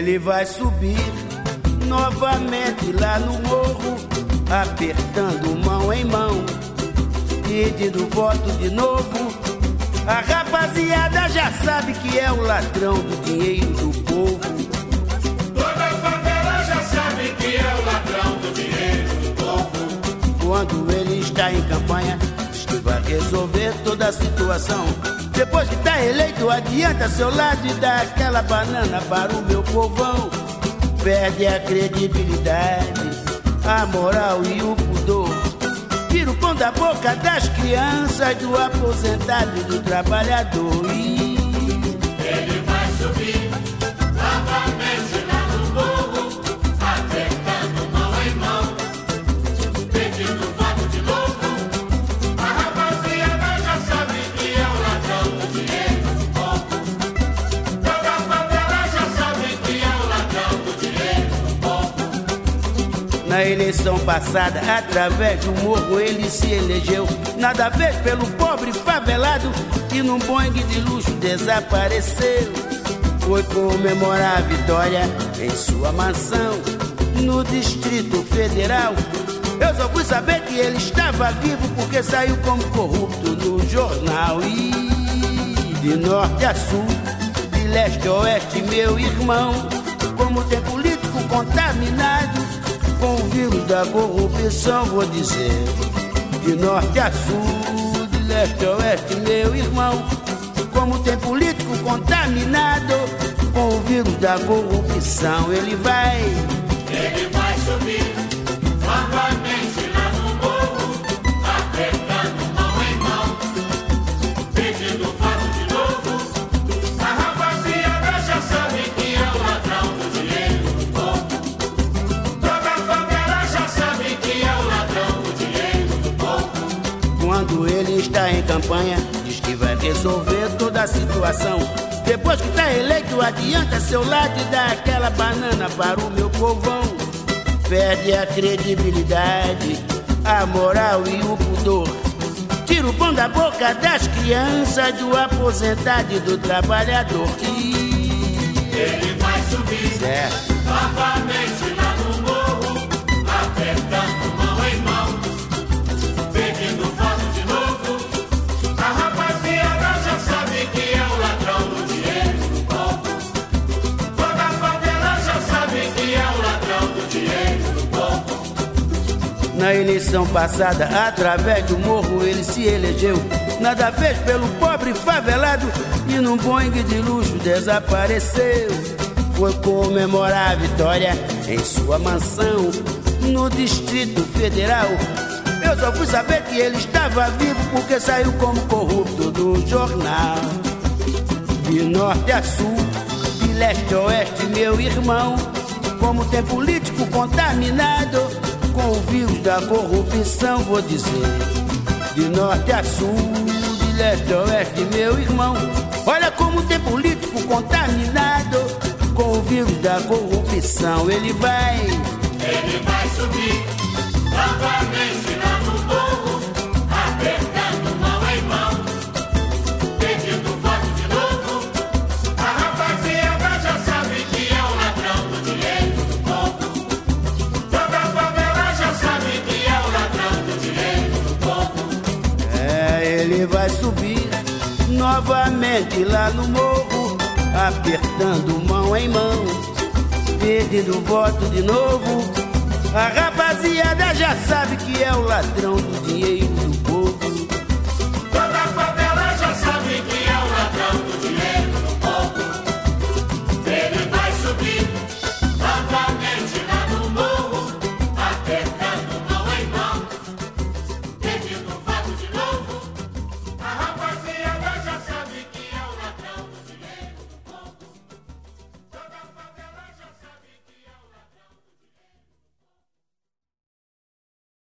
Ele vai subir novamente lá no morro, apertando mão em mão, pedindo voto de novo. A rapaziada já sabe que é o ladrão do dinheiro do povo. Resolver toda a situação. Depois que tá eleito, adianta seu lado e dá aquela banana para o meu povão. Perde a credibilidade, a moral e o pudor. Tira o pão da boca das crianças, do aposentado e do trabalhador. E Na eleição passada, através do morro, ele se elegeu. Nada fez pelo pobre favelado e num Boeing de luxo desapareceu. Foi comemorar a vitória em sua mansão no Distrito Federal. Eu só fui saber que ele estava vivo porque saiu como corrupto no jornal. E de norte a sul, de leste a oeste, meu irmão, como tem político contaminado com o vírus da corrupção, vou dizer. De norte a sul, de leste a oeste, meu irmão, como tem político contaminado com o vírus da corrupção, ele vai. Ele vai subir novamente campanha, diz que vai resolver toda a situação. Depois que está eleito, adianta seu lado e dá aquela banana para o meu povão. Perde a credibilidade, a moral e o pudor. Tira o pão da boca das crianças, do aposentado e do trabalhador. E... Ele Na eleição passada, através do morro, ele se elegeu. Nada fez pelo pobre favelado e num Boeing de luxo desapareceu. Foi comemorar a vitória em sua mansão no Distrito Federal. Eu só fui saber que ele estava vivo porque saiu como corrupto do jornal. De norte a sul, de leste a oeste, meu irmão. Como tem político contaminado com o vírus da corrupção, vou dizer. De norte a sul, de leste a oeste, meu irmão. Olha como tem político contaminado com o vírus da corrupção. Ele vai. Subir novamente lá no morro, apertando mão em mão, pedindo voto de novo. A rapaziada já sabe que é o ladrão do dinheiro do povo.